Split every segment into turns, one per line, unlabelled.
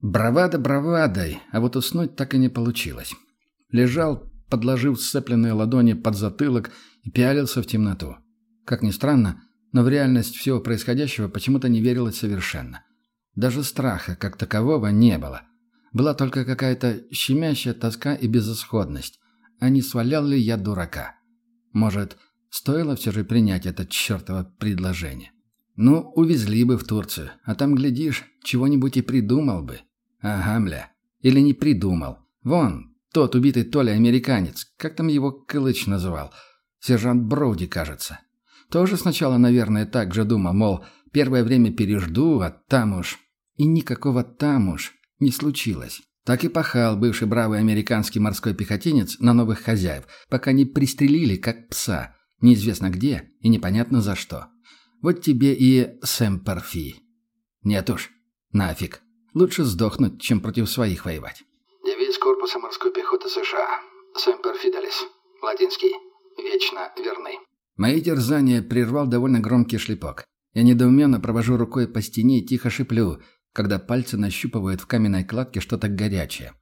Бравада бравадой, а вот уснуть так и не получилось. Лежал, подложив сцепленные ладони под затылок и пялился в темноту. Как ни странно, но в реальность всего происходящего почему-то не верилось совершенно. Даже страха, как такового, не было. Была только какая-то щемящая тоска и безысходность. А не свалял ли я дурака? Может, стоило все же принять это чертово предложение? Ну, увезли бы в Турцию, а там, глядишь, чего-нибудь и придумал бы. Ага, мля. Или не придумал. Вон, тот убитый Толя американец, как там его Кылыч называл? Сержант Броуди, кажется. Тоже сначала, наверное, так же думал, мол, первое время пережду, а там уж... И никакого там уж не случилось. Так и пахал бывший бравый американский морской пехотинец на новых хозяев, пока не пристрелили, как пса, неизвестно где и непонятно за что. Вот тебе и Сэм Парфи. Нет уж, нафиг. Лучше сдохнуть, чем против своих воевать.
Девиз корпуса морской пехоты США. Семпер Фиделис. Латинский. Вечно верный.
Мои терзания прервал довольно громкий шлепок. Я недоуменно провожу рукой по стене и тихо шиплю, когда пальцы нащупывают в каменной кладке что-то горячее.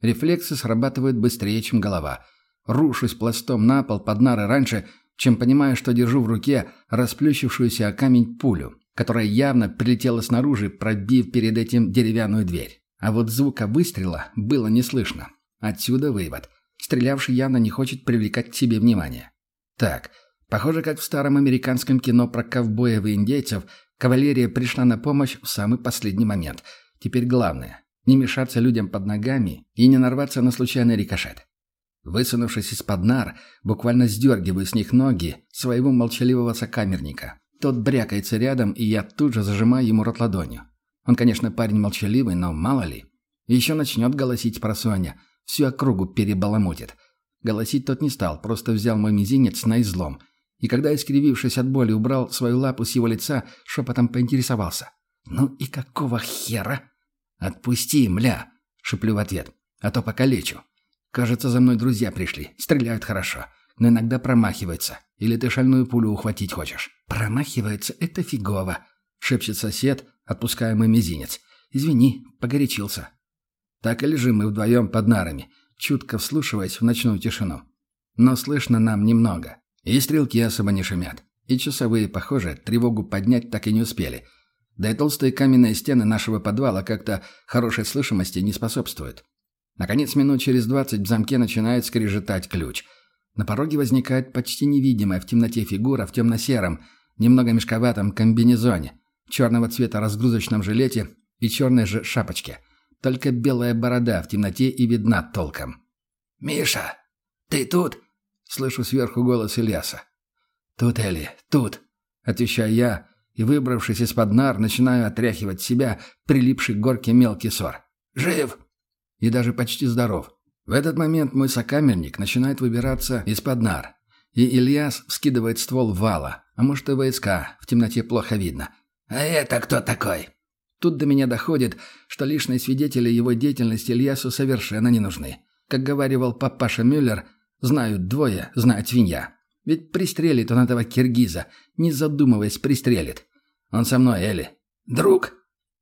Рефлексы срабатывают быстрее, чем голова. Рушусь пластом на пол под нары раньше, чем понимаю, что держу в руке расплющившуюся о камень пулю, которая явно прилетела снаружи, пробив перед этим деревянную дверь. А вот звука выстрела было не слышно. Отсюда вывод. Стрелявший явно не хочет привлекать к себе внимание. Так, похоже, как в старом американском кино про ковбоев и индейцев, кавалерия пришла на помощь в самый последний момент. Теперь главное – не мешаться людям под ногами и не нарваться на случайный рикошет. Высунувшись из-под нар, буквально сдергиваю с них ноги своего молчаливого сокамерника. Тот брякается рядом, и я тут же зажимаю ему рот ладонью. Он, конечно, парень молчаливый, но мало ли. Еще начнет голосить про Соня, всю округу перебаламутит. Голосить тот не стал, просто взял мой мизинец на излом. И когда, искривившись от боли, убрал свою лапу с его лица, шепотом поинтересовался. «Ну и какого хера?» «Отпусти, мля!» — шеплю в ответ. «А то покалечу». Кажется, за мной друзья пришли. Стреляют хорошо. Но иногда промахиваются. Или ты шальную пулю ухватить хочешь. Промахивается — это фигово. Шепчет сосед, отпуская мой мизинец. Извини, погорячился. Так и лежим мы вдвоем под нарами, чутко вслушиваясь в ночную тишину. Но слышно нам немного. И стрелки особо не шумят. И часовые, похоже, тревогу поднять так и не успели. Да и толстые каменные стены нашего подвала как-то хорошей слышимости не способствуют. Наконец, минут через двадцать в замке начинает скрежетать ключ. На пороге возникает почти невидимая в темноте фигура в темно-сером, немного мешковатом комбинезоне, черного цвета разгрузочном жилете и черной же шапочке. Только белая борода в темноте и видна толком.
«Миша, ты тут?» — слышу сверху голос Ильяса.
«Тут, Эли, тут», — отвечаю я, и, выбравшись из-под нар, начинаю отряхивать себя, прилипший к горке мелкий ссор.
«Жив!»
и даже почти здоров. В этот момент мой сокамерник начинает выбираться из-под нар. И Ильяс вскидывает ствол вала, а может и войска, в темноте плохо видно.
«А это кто такой?»
Тут до меня доходит, что лишние свидетели его деятельности Ильясу совершенно не нужны. Как говаривал папаша Мюллер, знают двое, знает свинья. Ведь пристрелит он этого киргиза, не задумываясь, пристрелит. Он со мной, Эли.
Друг?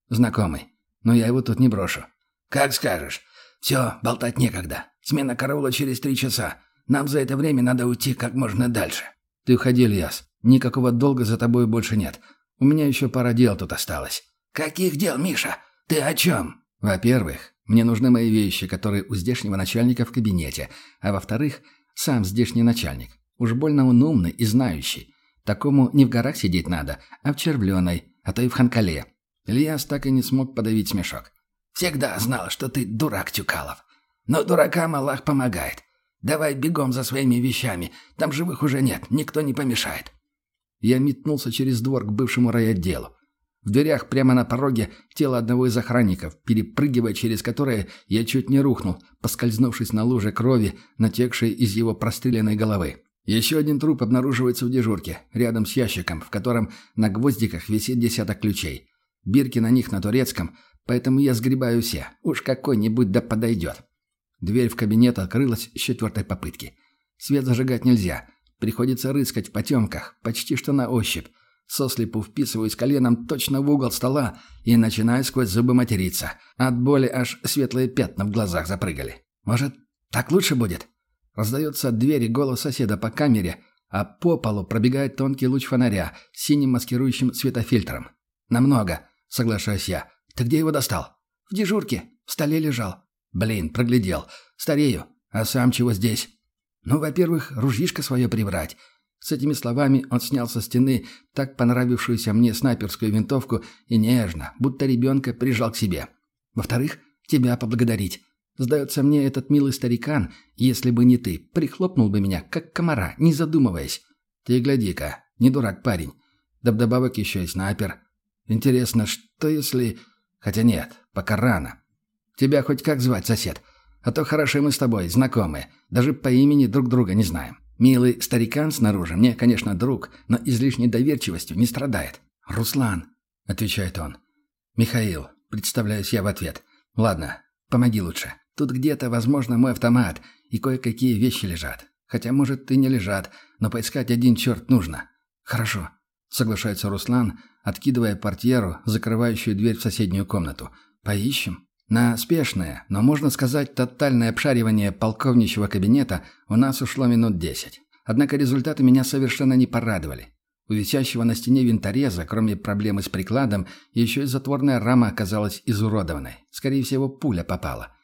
Знакомый. Но я его тут не брошу.
Как скажешь. «Все, болтать некогда. Смена караула через три часа. Нам за это время надо уйти как можно дальше».
«Ты уходи, Ильяс. Никакого долга за тобой больше нет. У меня еще пара дел тут осталось».
«Каких дел, Миша? Ты о чем?»
«Во-первых, мне нужны мои вещи, которые у здешнего начальника в кабинете. А во-вторых, сам здешний начальник. Уж больно он умный и знающий. Такому не в горах сидеть надо, а в Червленой, а то и в Ханкале». Ильяс так и не смог подавить смешок.
Всегда знал, что ты дурак, Тюкалов. Но дуракам Аллах помогает. Давай бегом за своими вещами. Там живых уже нет, никто не помешает».
Я метнулся через двор к бывшему райотделу. В дверях прямо на пороге тело одного из охранников, перепрыгивая через которое я чуть не рухнул, поскользнувшись на луже крови, натекшей из его простреленной головы. Еще один труп обнаруживается в дежурке, рядом с ящиком, в котором на гвоздиках висит десяток ключей. Бирки на них на турецком, Поэтому я сгребаю все. Уж какой-нибудь да подойдет. Дверь в кабинет открылась с четвертой попытки. Свет зажигать нельзя. Приходится рыскать в потемках, почти что на ощупь. Сослепу вписываюсь коленом точно в угол стола и начинаю сквозь зубы материться. От боли аж светлые пятна в глазах запрыгали. Может, так лучше будет? Раздается от двери голос соседа по камере, а по полу пробегает тонкий луч фонаря с синим маскирующим светофильтром. «Намного», — соглашаюсь я. «Ты где его достал?» «В дежурке. В столе лежал». «Блин, проглядел. Старею. А сам чего здесь?» «Ну, во-первых, ружьишко свое прибрать. С этими словами он снял со стены так понравившуюся мне снайперскую винтовку и нежно, будто ребенка, прижал к себе. Во-вторых, тебя поблагодарить. Сдается мне, этот милый старикан, если бы не ты, прихлопнул бы меня, как комара, не задумываясь. Ты гляди-ка, не дурак парень. Да вдобавок еще и снайпер. Интересно, что если... Хотя нет, пока рано. Тебя хоть как звать, сосед? А то хороши мы с тобой, знакомые. Даже по имени друг друга не знаем. Милый старикан снаружи мне, конечно, друг, но излишней доверчивостью не страдает. «Руслан», — отвечает он. «Михаил», — представляюсь я в ответ. «Ладно, помоги лучше. Тут где-то, возможно, мой автомат, и кое-какие вещи лежат. Хотя, может, и не лежат, но поискать один черт нужно». «Хорошо», — соглашается Руслан, откидывая портьеру, закрывающую дверь в соседнюю комнату. «Поищем». На спешное, но, можно сказать, тотальное обшаривание полковничьего кабинета у нас ушло минут десять. Однако результаты меня совершенно не порадовали. У висящего на стене винтореза, кроме проблемы с прикладом, еще и затворная рама оказалась изуродованной. Скорее всего, пуля попала.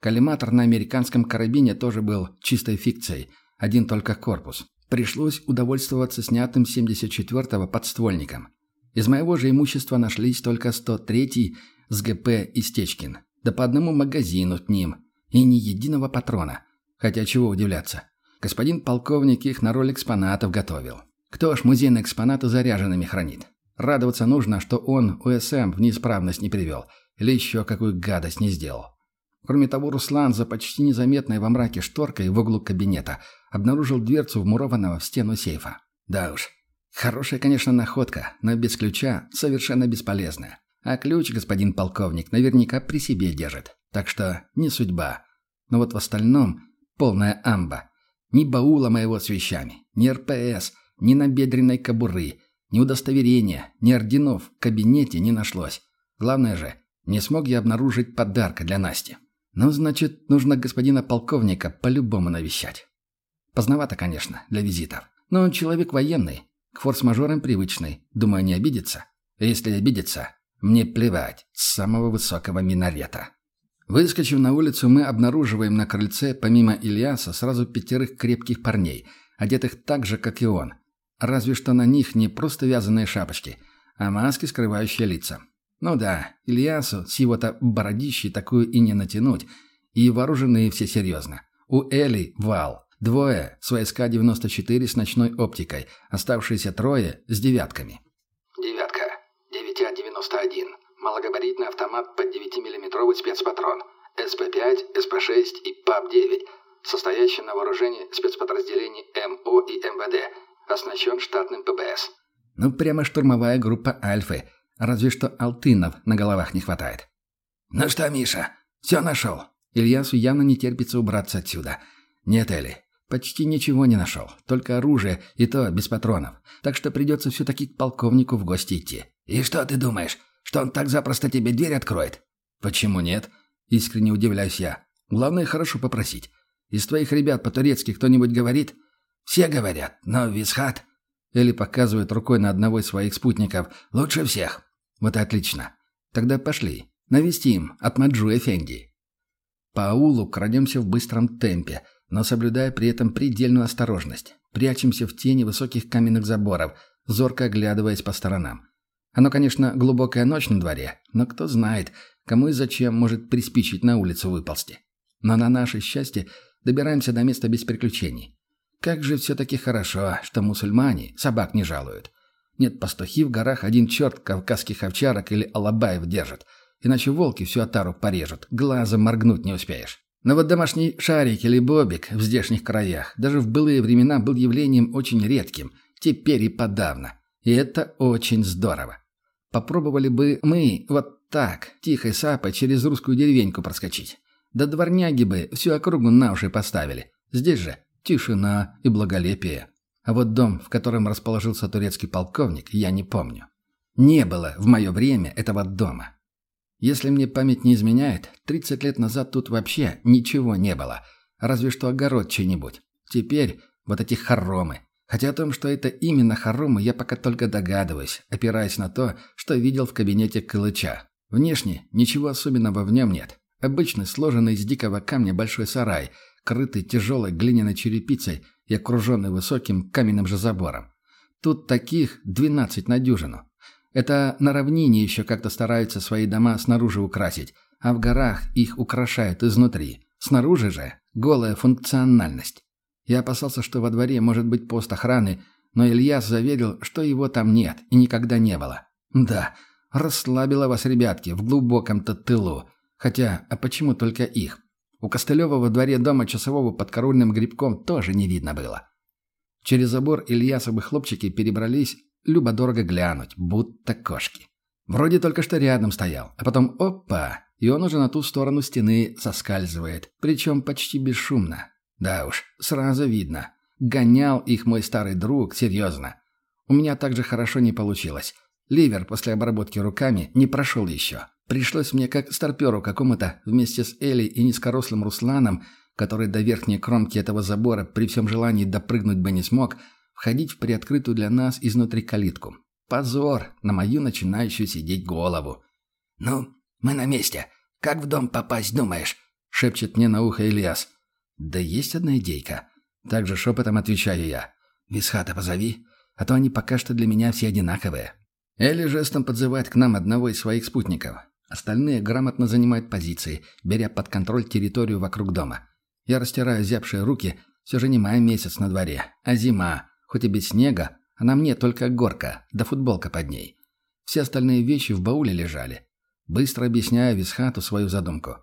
Коллиматор на американском карабине тоже был чистой фикцией, один только корпус. Пришлось удовольствоваться снятым 74-го подствольником. Из моего же имущества нашлись только 103-й с ГП Истечкин, да по одному магазину к ним. И ни единого патрона. Хотя чего удивляться. Господин полковник их на роль экспонатов готовил. Кто ж музейные экспонаты заряженными хранит? Радоваться нужно, что он УСМ в неисправность не привел. Или еще какую гадость не сделал. Кроме того, Руслан за почти незаметной во мраке шторкой в углу кабинета обнаружил дверцу вмурованного в стену сейфа. Да уж, хорошая, конечно, находка, но без ключа совершенно бесполезная. А ключ господин полковник наверняка при себе держит. Так что не судьба. Но вот в остальном полная амба. Ни баула моего с вещами, ни РПС, ни набедренной кобуры, ни удостоверения, ни орденов в кабинете не нашлось. Главное же, не смог я обнаружить подарка для Насти. Ну, значит, нужно господина полковника по-любому навещать. Поздновато, конечно, для визитов. Но он человек военный, к форс-мажорам привычный. Думаю, не обидится. Если обидится, мне плевать, с самого высокого минарета. Выскочив на улицу, мы обнаруживаем на крыльце, помимо Ильяса, сразу пятерых крепких парней, одетых так же, как и он. Разве что на них не просто вязаные шапочки, а маски, скрывающие лица. Ну да, Ильясу с его-то бородищей такую и не натянуть, и вооружены все серьезно. У Эли вал. Двое с ВСК-94 с ночной оптикой, оставшиеся трое с девятками.
9А-91. Малогабаритный автомат под 9-миллиметровый спецпатрон. СП-5, СП-6 и ПАБ-9. Состоящий на вооружении спецподразделений МО и МВД. Оснащен штатным ПБС.
Ну, прямо штурмовая группа Альфы. Разве что алтынов на головах не хватает.
«Ну что, Миша, все нашел?»
Ильясу явно не терпится убраться отсюда. «Нет, Элли, почти ничего не нашел. Только оружие, и то без патронов. Так что придется все-таки к полковнику в гости идти.
«И что ты думаешь, что он так запросто тебе дверь откроет?»
«Почему нет?» — искренне удивляюсь я. «Главное, хорошо попросить. Из твоих ребят по-турецки кто-нибудь говорит?»
«Все говорят, но Висхат...»
Элли показывает рукой на одного из своих спутников.
«Лучше всех».
«Вот и отлично. Тогда пошли. Навестим от Маджу Эфенди». По аулу крадемся в быстром темпе, но соблюдая при этом предельную осторожность. Прячемся в тени высоких каменных заборов, зорко оглядываясь по сторонам. Оно, конечно, глубокая ночь на дворе, но кто знает, кому и зачем может приспичить на улицу выползти. Но на наше счастье добираемся до места без приключений. Как же все-таки хорошо, что мусульмане собак не жалуют. Нет, пастухи в горах один черт кавказских овчарок или алабаев держат. Иначе волки всю отару порежут, глазом моргнуть не успеешь. Но вот домашний шарик или бобик в здешних краях даже в былые времена был явлением очень редким, теперь и подавно. И это очень здорово. Попробовали бы мы вот так, тихой сапой, через русскую деревеньку проскочить. Да дворняги бы всю округу на уши поставили. Здесь же тишина и благолепие. А вот дом, в котором расположился турецкий полковник, я не помню. Не было в мое время этого дома. Если мне память не изменяет, 30 лет назад тут вообще ничего не было. Разве что огород чей-нибудь. Теперь вот эти хоромы. Хотя о том, что это именно хоромы, я пока только догадываюсь, опираясь на то, что видел в кабинете Кылыча. Внешне ничего особенного в нем нет. Обычный сложенный из дикого камня большой сарай, крытый тяжелой глиняной черепицей и окруженный высоким каменным же забором. Тут таких 12 на дюжину. Это на равнине еще как-то стараются свои дома снаружи украсить, а в горах их украшают изнутри. Снаружи же голая функциональность. Я опасался, что во дворе может быть пост охраны, но Ильяс заверил, что его там нет и никогда не было. Да, расслабило вас, ребятки, в глубоком-то тылу. Хотя, а почему только их? У Костылева во дворе дома часового под корольным грибком тоже не видно было. Через забор Ильясовы хлопчики перебрались любо-дорого глянуть, будто кошки. Вроде только что рядом стоял, а потом опа, и он уже на ту сторону стены соскальзывает, причем почти бесшумно. Да уж, сразу видно. Гонял их мой старый друг, серьезно. У меня так же хорошо не получилось. Ливер после обработки руками не прошел еще. Пришлось мне как старперу какому-то вместе с Элли и низкорослым Русланом, который до верхней кромки этого забора при всем желании допрыгнуть бы не смог, входить в приоткрытую для нас изнутри калитку. Позор на мою начинающую сидеть голову.
«Ну, мы на месте. Как в дом попасть, думаешь?» — шепчет мне на ухо Ильяс.
«Да есть одна идейка». Также шепотом отвечаю я.
«Висхата позови, а то они пока что для меня все одинаковые».
Элли жестом подзывает к нам одного из своих спутников. Остальные грамотно занимают позиции, беря под контроль территорию вокруг дома. Я растираю зябшие руки, все же не май месяц на дворе, а зима, хоть и без снега, а на мне только горка, да футболка под ней. Все остальные вещи в бауле лежали. Быстро объясняю Висхату свою задумку.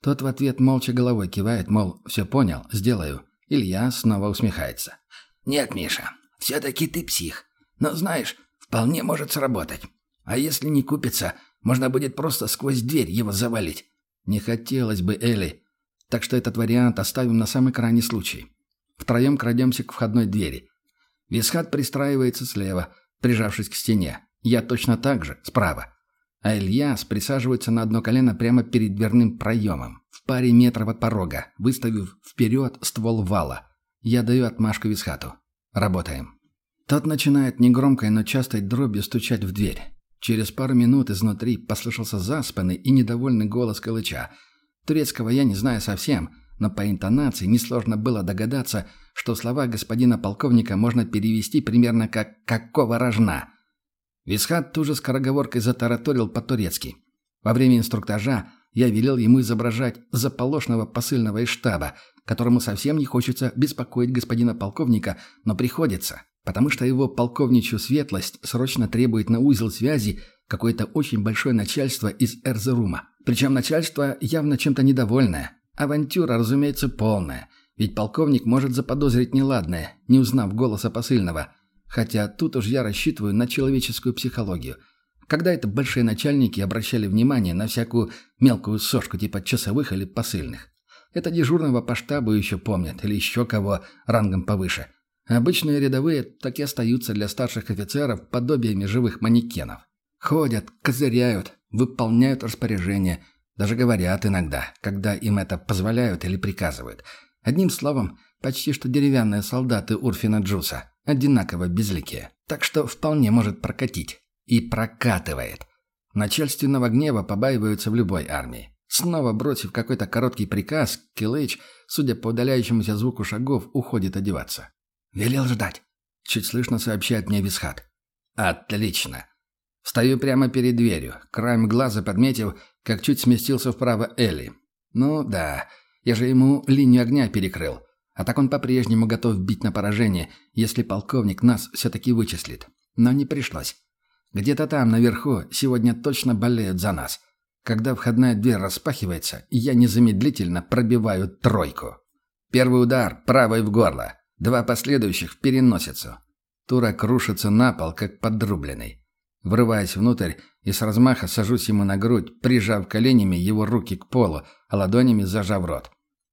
Тот в ответ молча головой кивает, мол, все понял, сделаю. Илья снова усмехается.
«Нет, Миша, все-таки ты псих. Но знаешь, вполне может сработать. А если не купится, можно будет просто сквозь дверь его завалить.
Не хотелось бы, Элли. Так что этот вариант оставим на самый крайний случай. Втроем крадемся к входной двери. Висхат пристраивается слева, прижавшись к стене. Я точно так же, справа. А Ильяс присаживается на одно колено прямо перед дверным проемом, в паре метров от порога, выставив вперед ствол вала. Я даю отмашку Висхату. Работаем. Тот начинает негромкой, но частой дробью стучать в дверь. Через пару минут изнутри послышался заспанный и недовольный голос Калыча. Турецкого я не знаю совсем, но по интонации несложно было догадаться, что слова господина полковника можно перевести примерно как «какого рожна». Висхат ту же скороговоркой затараторил по-турецки. Во время инструктажа я велел ему изображать заполошного посыльного из штаба, которому совсем не хочется беспокоить господина полковника, но приходится потому что его полковничью светлость срочно требует на узел связи какое-то очень большое начальство из Эрзерума. Причем начальство явно чем-то недовольное. Авантюра, разумеется, полная. Ведь полковник может заподозрить неладное, не узнав голоса посыльного. Хотя тут уж я рассчитываю на человеческую психологию. Когда это большие начальники обращали внимание на всякую мелкую сошку типа часовых или посыльных? Это дежурного по штабу еще помнят, или еще кого рангом повыше – Обычные рядовые так и остаются для старших офицеров подобиями живых манекенов. Ходят, козыряют, выполняют распоряжения, даже говорят иногда, когда им это позволяют или приказывают. Одним словом, почти что деревянные солдаты Урфина Джуса, одинаково безликие. Так что вполне может прокатить. И прокатывает. Начальственного гнева побаиваются в любой армии. Снова бросив какой-то короткий приказ, Килыч, судя по удаляющемуся звуку шагов, уходит одеваться.
«Велел ждать», — чуть слышно сообщает мне Висхат. «Отлично». Стою прямо перед дверью, краем глаза подметив, как чуть сместился вправо Элли. «Ну да, я же ему линию огня перекрыл. А так он по-прежнему готов бить на поражение, если полковник нас все-таки вычислит. Но не пришлось. Где-то там, наверху, сегодня точно болеют за нас. Когда входная дверь распахивается, я незамедлительно пробиваю тройку. Первый удар правой в горло. Два последующих в переносицу. Тура крушится на пол, как подрубленный. Врываясь внутрь и с размаха сажусь ему на грудь, прижав коленями его руки к полу, а ладонями зажав рот.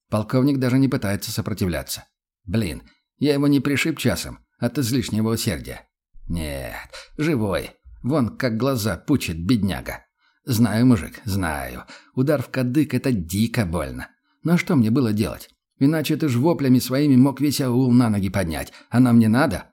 Полковник даже не пытается сопротивляться. Блин, я его не пришиб часом,
от излишнего усердия. Нет, живой. Вон как глаза пучит бедняга. Знаю, мужик, знаю. Удар в кадык — это дико больно. Но что мне было делать? Иначе ты ж воплями своими мог весь аул на ноги поднять. А нам не надо?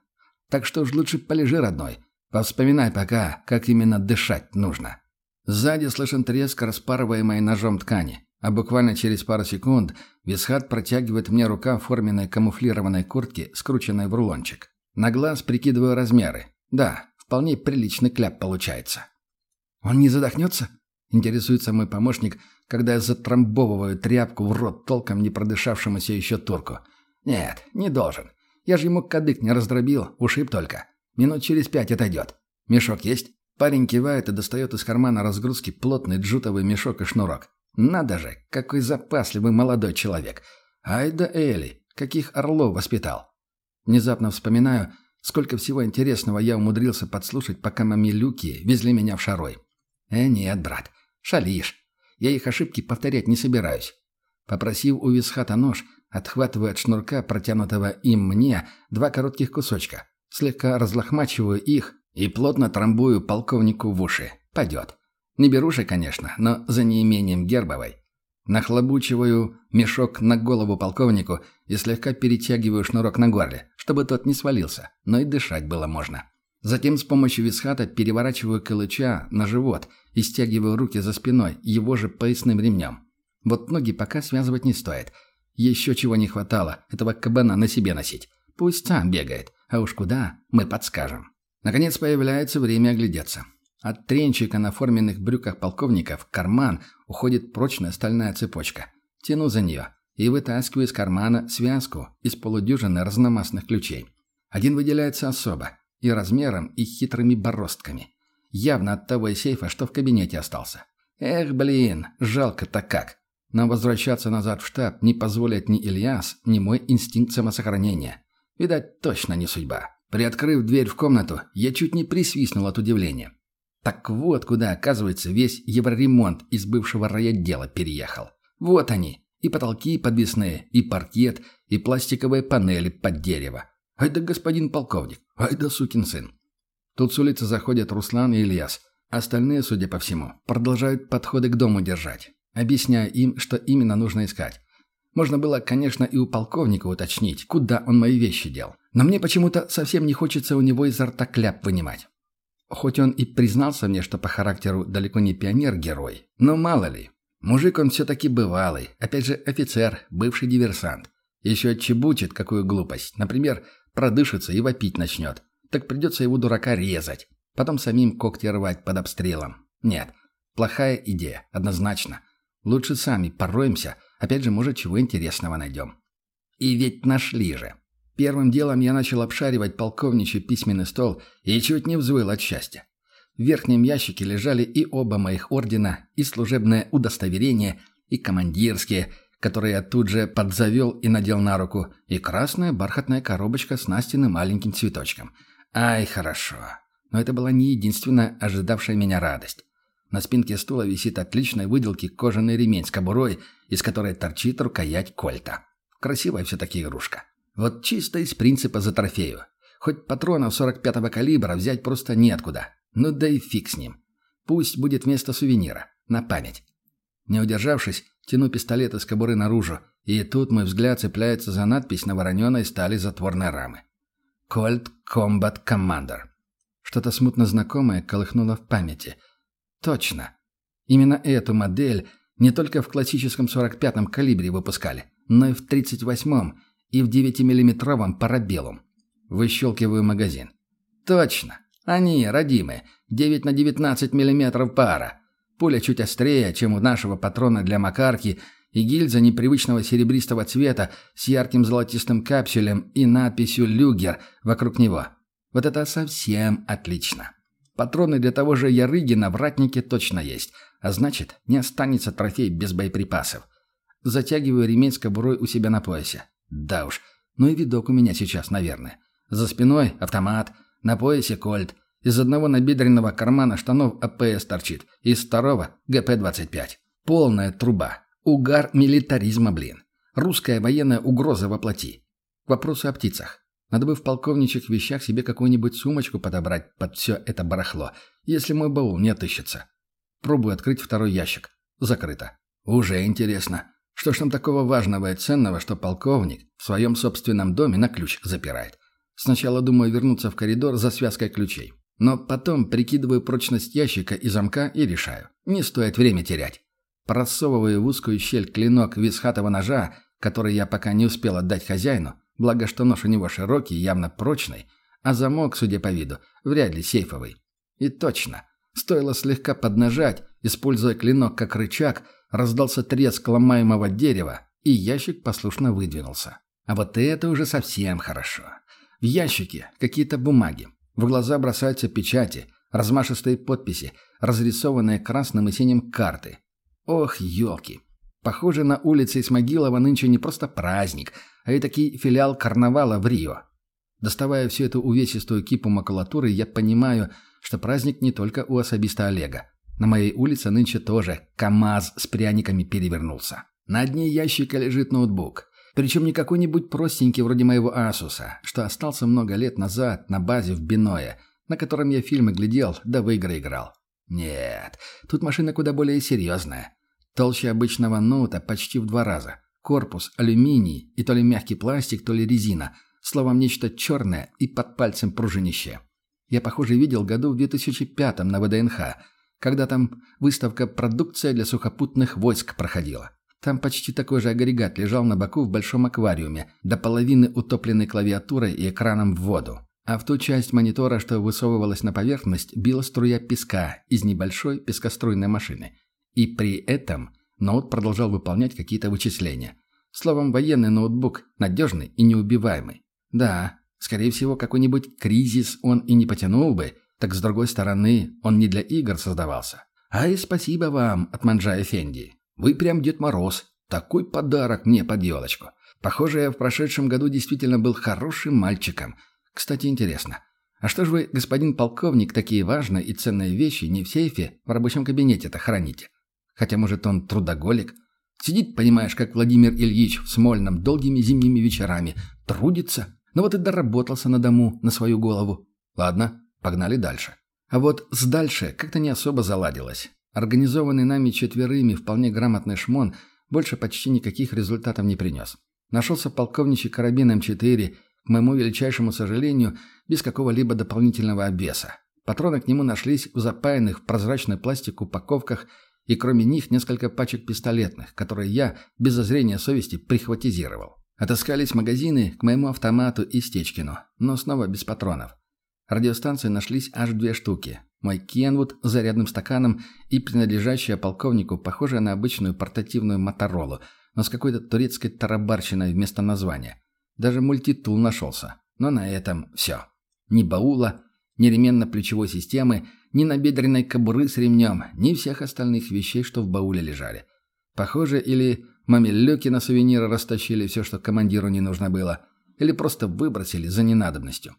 Так что уж лучше полежи, родной. Повспоминай пока, как именно дышать нужно. Сзади слышен треск распарываемой ножом ткани. А буквально через пару секунд Висхат протягивает мне рука в форменной камуфлированной куртке, скрученной в рулончик. На глаз прикидываю размеры. Да, вполне приличный кляп получается. «Он не задохнется?» — интересуется мой помощник, когда я затрамбовываю тряпку в рот толком не продышавшемуся еще турку. «Нет, не должен. Я же ему кадык не раздробил, ушиб только. Минут через пять отойдет. Мешок есть?» Парень кивает и достает из кармана разгрузки плотный джутовый мешок и шнурок. Надо же, какой запасливый молодой человек. Ай да Эли, каких орлов воспитал. Внезапно вспоминаю, сколько всего интересного я умудрился подслушать, пока мамилюки везли меня в шарой. Э, нет, брат, шалишь. Я их ошибки повторять не собираюсь. Попросив у Висхата нож, отхватываю от шнурка, протянутого им мне, два коротких кусочка. Слегка разлохмачиваю их и плотно трамбую полковнику в уши. Пойдет. Не беруши, конечно, но за неимением гербовой. Нахлобучиваю мешок на голову полковнику и слегка перетягиваю шнурок на горле, чтобы тот не свалился, но и дышать было можно. Затем с помощью висхата переворачиваю калыча на живот и стягиваю руки за спиной его же поясным ремнем. Вот ноги пока связывать не стоит. Еще чего не хватало, этого кабана на себе носить. Пусть сам бегает, а уж куда, мы подскажем. Наконец появляется время оглядеться. От тренчика на форменных брюках полковника в карман уходит прочная стальная цепочка. Тяну за нее и вытаскиваю из кармана связку из полудюжины разномастных ключей. Один выделяется особо, и размером, и хитрыми бороздками. Явно от того сейфа, что в кабинете остался. Эх, блин, жалко-то как. Но возвращаться назад в штаб не позволит ни Ильяс, ни мой инстинкт самосохранения. Видать, точно не судьба. Приоткрыв дверь в комнату, я чуть не присвистнул от удивления. Так вот куда, оказывается, весь евроремонт из бывшего райотдела переехал. Вот они, и потолки подвесные, и паркет, и пластиковые панели под дерево. Ай да господин полковник, ай да сукин сын. Тут с улицы заходят Руслан и Ильяс. Остальные, судя по всему, продолжают подходы к дому держать, объясняя им, что именно нужно искать. Можно было, конечно, и у полковника уточнить, куда он мои вещи дел. Но мне почему-то совсем не хочется у него изо рта кляп вынимать. Хоть он и признался мне, что по характеру далеко не пионер-герой, но мало ли. Мужик он все-таки бывалый, опять же офицер, бывший диверсант. Еще отчебучит какую глупость, например, продышится и вопить начнет. Так придется его дурака резать, потом самим когти рвать под обстрелом. Нет, плохая идея, однозначно. Лучше сами пороемся, опять же, может, чего интересного найдем. И ведь нашли же. Первым делом я начал обшаривать полковничий письменный стол и чуть не взвыл от счастья. В верхнем ящике лежали и оба моих ордена, и служебное удостоверение, и командирские, которые я тут же подзавел и надел на руку, и красная бархатная коробочка с Настиным маленьким цветочком. Ай, хорошо. Но это была не единственная ожидавшая меня радость. На спинке стула висит отличной выделки кожаный ремень с кобурой, из которой торчит рукоять кольта. Красивая все-таки игрушка. Вот чисто из принципа за трофею. Хоть патронов 45-го калибра взять просто неоткуда. Ну да и фиг с ним. Пусть будет вместо сувенира. На память. Не удержавшись, тяну пистолет из кобуры наружу, и тут мой взгляд цепляется за надпись на вороненой стали затворной рамы. «Colt Combat Commander». Что-то смутно знакомое колыхнуло в памяти. Точно. Именно эту модель не только в классическом 45-м калибре выпускали, но и в 38-м, и в 9-миллиметровом парабеллум. Выщелкиваю магазин. Точно. Они, родимые. 9 на 19 миллиметров пара. Пуля чуть острее, чем у нашего патрона для макарки, и гильза непривычного серебристого цвета с ярким золотистым капсюлем и надписью «Люгер» вокруг него. Вот это совсем отлично. Патроны для того же Ярыгина в ратнике точно есть, а значит, не останется трофей без боеприпасов. Затягиваю ремень с кобурой у себя на поясе. Да уж, ну и видок у меня сейчас, наверное. За спиной автомат, на поясе кольт. Из одного набедренного кармана штанов АПС торчит, из второго ГП-25. Полная труба. Угар милитаризма, блин. Русская военная угроза во плоти. К вопросу о птицах. Надо бы в полковничьих вещах себе какую-нибудь сумочку подобрать под все это барахло, если мой баул не отыщется. Пробую открыть второй ящик. Закрыто. Уже интересно. Что ж там такого важного и ценного, что полковник в своем собственном доме на ключ запирает? Сначала думаю вернуться в коридор за связкой ключей. Но потом прикидываю прочность ящика и замка и решаю. Не стоит время терять. Просовываю в узкую щель клинок висхатого ножа, который я пока не успел отдать хозяину, благо что нож у него широкий, явно прочный, а замок, судя по виду, вряд ли сейфовый. И точно. Стоило слегка поднажать, используя клинок как рычаг, раздался треск ломаемого дерева, и ящик послушно выдвинулся. А вот это уже совсем хорошо. В ящике какие-то бумаги. В глаза бросаются печати, размашистые подписи, разрисованные красным и синим карты. Ох, елки. Похоже, на улице Исмагилова нынче не просто праздник, а и такой филиал карнавала в Рио. Доставая всю эту увесистую кипу макулатуры, я понимаю, что праздник не только у особиста Олега. На моей улице нынче тоже КАМАЗ с пряниками перевернулся. На дне ящика лежит ноутбук. Причем не какой-нибудь простенький вроде моего Асуса, что остался много лет назад на базе в Биное, на котором я фильмы глядел, да в игры играл. Нет, тут машина куда более серьезная. Толще обычного ноута почти в два раза. Корпус, алюминий и то ли мягкий пластик, то ли резина. Словом, нечто черное и под пальцем пружинище. Я, похоже, видел году в 2005 на ВДНХ, когда там выставка «Продукция для сухопутных войск» проходила. Там почти такой же агрегат лежал на боку в большом аквариуме, до половины утопленной клавиатурой и экраном в воду. А в ту часть монитора, что высовывалась на поверхность, била струя песка из небольшой пескоструйной машины. И при этом ноут продолжал выполнять какие-то вычисления. Словом, военный ноутбук, надежный и неубиваемый. Да, скорее всего, какой-нибудь кризис он и не потянул бы, так с другой стороны, он не для игр создавался. Ай, спасибо вам от Манджа Эфенди. Вы прям Дед Мороз. Такой подарок мне под елочку. Похоже, я в прошедшем году действительно был хорошим мальчиком. Кстати, интересно, а что же вы, господин полковник, такие важные и ценные вещи не в сейфе в рабочем кабинете-то храните? Хотя, может, он трудоголик. Сидит, понимаешь, как Владимир Ильич в Смольном долгими зимними вечерами. Трудится. Ну вот и доработался на дому, на свою голову. Ладно, погнали дальше. А вот с дальше как-то не особо заладилось. Организованный нами четверыми вполне грамотный шмон больше почти никаких результатов не принес. Нашелся полковничий карабин М4, к моему величайшему сожалению, без какого-либо дополнительного обвеса. Патроны к нему нашлись в запаянных в прозрачный пластик упаковках и кроме них несколько пачек пистолетных, которые я, без зазрения совести, прихватизировал. Отыскались магазины к моему автомату и Стечкину, но снова без патронов. Радиостанции нашлись аж две штуки. Мой Кенвуд с зарядным стаканом и принадлежащая полковнику, похожая на обычную портативную Моторолу, но с какой-то турецкой тарабарщиной вместо названия. Даже мультитул нашелся. Но на этом все. Ни баула, ни ременно-плечевой системы, ни набедренной кобуры с ремнем, ни всех остальных вещей, что в бауле лежали. Похоже, или мамилюки на сувениры растащили все, что командиру не нужно было, или просто выбросили за ненадобностью.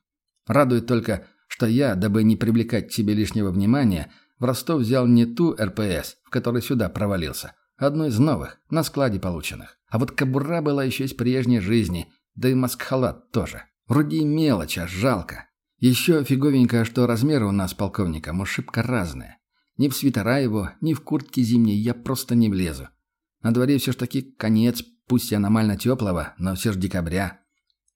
Радует только, что я, дабы не привлекать к себе лишнего внимания, в Ростов взял не ту РПС, в которой сюда провалился, а одну из новых, на складе полученных. А вот кобура была еще из прежней жизни, да и маскхалат тоже. Вроде и мелочь, а жалко. Еще фиговенько, что размеры у нас полковником ушибка разные. Ни в свитера его, ни в куртке зимней я просто не влезу. На дворе все ж таки конец, пусть и аномально теплого, но все ж декабря.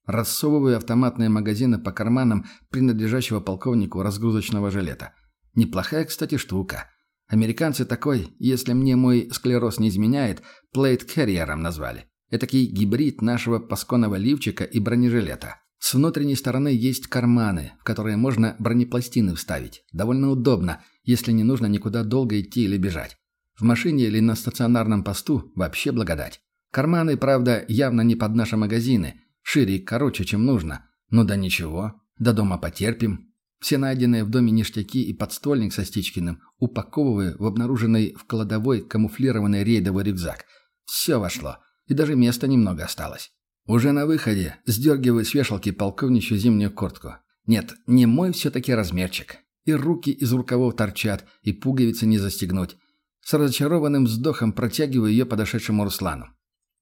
Рассовываю автоматные магазины по карманам принадлежащего полковнику разгрузочного жилета. Неплохая, кстати, штука. Американцы такой, если мне мой склероз не изменяет, плейт-керриером назвали. Этакий гибрид нашего пасконного лифчика и бронежилета. С внутренней стороны есть карманы, в которые можно бронепластины вставить. Довольно удобно, если не нужно никуда долго идти или бежать. В машине или на стационарном посту вообще благодать. Карманы, правда, явно не под наши магазины. Шире и короче, чем нужно. Ну да ничего. До дома потерпим. Все найденные в доме ништяки и подствольник со Стичкиным упаковываю в обнаруженный в кладовой камуфлированный рейдовый рюкзак. Все вошло. И даже места немного осталось. Уже на выходе сдергиваю с вешалки полковничью зимнюю куртку. Нет, не мой все-таки размерчик. И руки из рукавов торчат, и пуговицы не застегнуть. С разочарованным вздохом протягиваю ее подошедшему Руслану.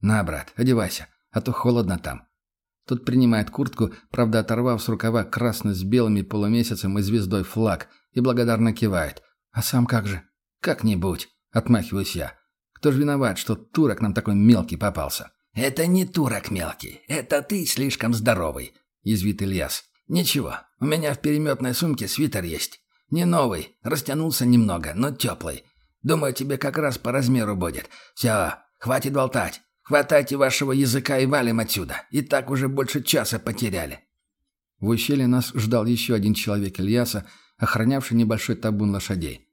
«На, брат, одевайся, а то холодно там». Тот принимает куртку, правда оторвав с рукава красный с белыми полумесяцем и звездой флаг, и благодарно кивает. «А сам как же?» «Как-нибудь», — отмахиваюсь я. «Кто ж виноват, что турок нам такой мелкий попался?»
«Это не турок мелкий, это ты слишком здоровый», — язвит Ильяс. «Ничего, у меня в переметной сумке свитер есть. Не новый, растянулся немного, но теплый. Думаю, тебе как раз по размеру будет. Все, хватит болтать. Хватайте вашего языка и валим отсюда. И так уже больше часа потеряли».
В ущелье нас ждал еще один человек Ильяса, охранявший небольшой табун лошадей.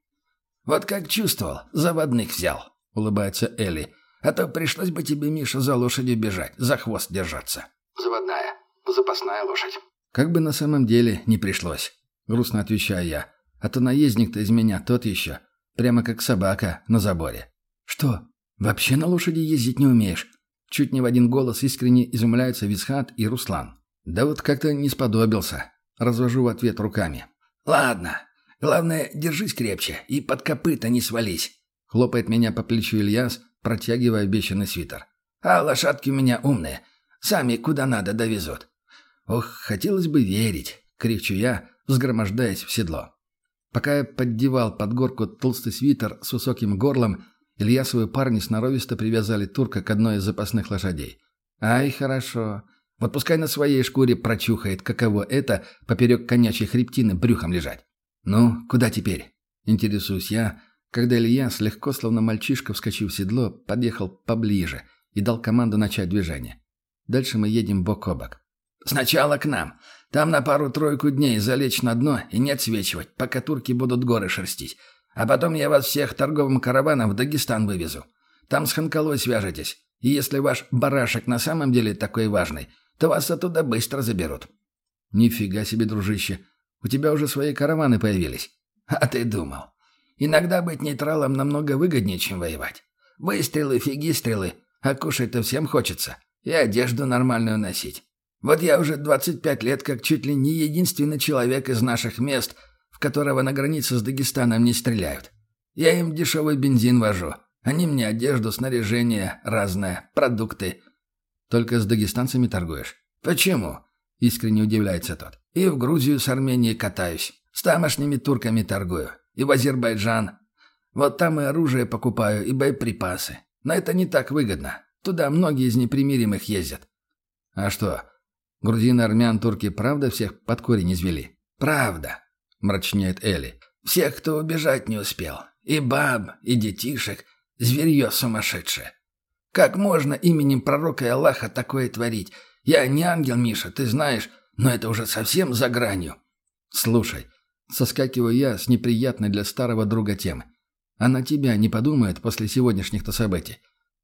«Вот как чувствовал, заводных взял», — улыбается Элли. «А то пришлось бы тебе, Миша, за лошадью бежать, за хвост держаться».
«Заводная. Запасная лошадь».
«Как бы на самом деле не пришлось», — грустно отвечаю я. «А то наездник-то из меня тот еще. Прямо как собака на заборе». «Что, вообще на лошади ездить не умеешь?» Чуть не в один голос искренне изумляются Висхат и Руслан. «Да вот как-то не сподобился». Развожу в ответ руками.
«Ладно. Главное, держись крепче и под копыта не свались».
Хлопает меня по плечу Ильяс, протягивая обещанный свитер.
«А лошадки у меня умные. Сами куда надо довезут».
«Ох, хотелось бы верить», — кричу я, взгромождаясь в седло. Пока я поддевал под горку толстый свитер с высоким горлом, Ильясовы парни сноровисто привязали турка к одной из запасных лошадей. Ай, хорошо. Вот пускай на своей шкуре прочухает, каково это поперек конячьей хребтины брюхом лежать. Ну, куда теперь? Интересуюсь я, когда Ильяс, легко, словно мальчишка, вскочив в седло, подъехал поближе и дал команду начать движение. Дальше мы едем бок о бок.
«Сначала к нам. Там на пару-тройку дней залечь на дно и не отсвечивать, пока турки будут горы шерстить. А потом я вас всех торговым караваном в Дагестан вывезу. Там с Ханкалой свяжетесь. И если ваш барашек на самом деле такой важный, то вас оттуда быстро заберут».
«Нифига себе, дружище. У тебя уже свои караваны появились».
«А ты думал. Иногда быть нейтралом намного выгоднее, чем воевать. Выстрелы, фигистрелы, а кушать-то всем хочется. И одежду нормальную носить. Вот я уже 25 лет как чуть ли не единственный человек из наших мест, в которого на границе с Дагестаном не стреляют. Я им дешевый бензин вожу. Они мне одежду, снаряжение разное, продукты.
Только с дагестанцами торгуешь?
Почему?
Искренне удивляется тот.
И в Грузию с Арменией катаюсь. С тамошними турками торгую. И в Азербайджан. Вот там и оружие покупаю, и боеприпасы. Но это не так выгодно. Туда многие из непримиримых ездят.
А что, Грузины, армян, турки правда всех под корень извели?
Правда, мрачнеет Элли. Всех, кто убежать не успел. И баб, и детишек. Зверье сумасшедшее. Как можно именем пророка и Аллаха такое творить? Я не ангел, Миша, ты знаешь, но это уже совсем за гранью.
Слушай, соскакиваю я с неприятной для старого друга темы. А на тебя не подумает после сегодняшних-то событий.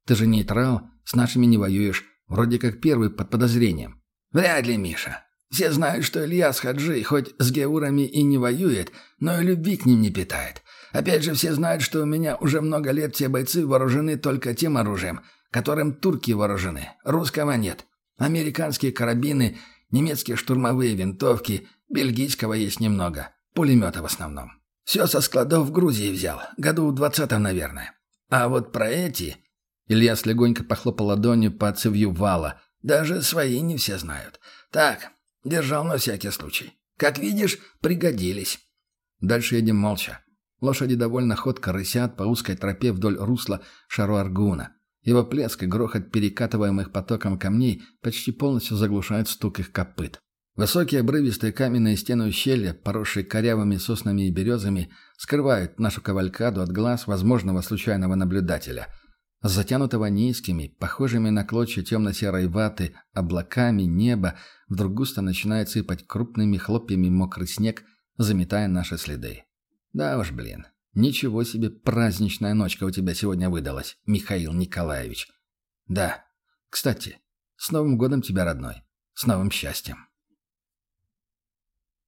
Ты же нейтрал, с нашими не воюешь, вроде как первый под подозрением.
«Вряд ли, Миша. Все знают, что Ильяс Хаджи хоть с геурами и не воюет, но и любви к ним не питает. Опять же, все знают, что у меня уже много лет все бойцы вооружены только тем оружием, которым турки вооружены. Русского нет. Американские карабины, немецкие штурмовые винтовки, бельгийского есть немного. Пулеметы в основном. Все со складов в Грузии взял. Году двадцатом, наверное. А вот про эти...»
Ильяс легонько похлопал ладонью по цевью вала –
даже свои не все знают. Так, держал на всякий случай. Как видишь, пригодились.
Дальше едем молча. Лошади довольно ходко рысят по узкой тропе вдоль русла Шаруаргуна. Его плеск и грохот перекатываемых потоком камней почти полностью заглушают стук их копыт. Высокие обрывистые каменные стены ущелья, поросшие корявыми соснами и березами, скрывают нашу кавалькаду от глаз возможного случайного наблюдателя – затянутого низкими, похожими на клочья темно-серой ваты, облаками неба, вдруг густо начинает сыпать крупными хлопьями мокрый снег, заметая наши следы. Да уж, блин, ничего себе праздничная ночка у тебя сегодня выдалась, Михаил Николаевич. Да, кстати, с Новым годом тебя, родной, с новым счастьем.